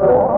Oh,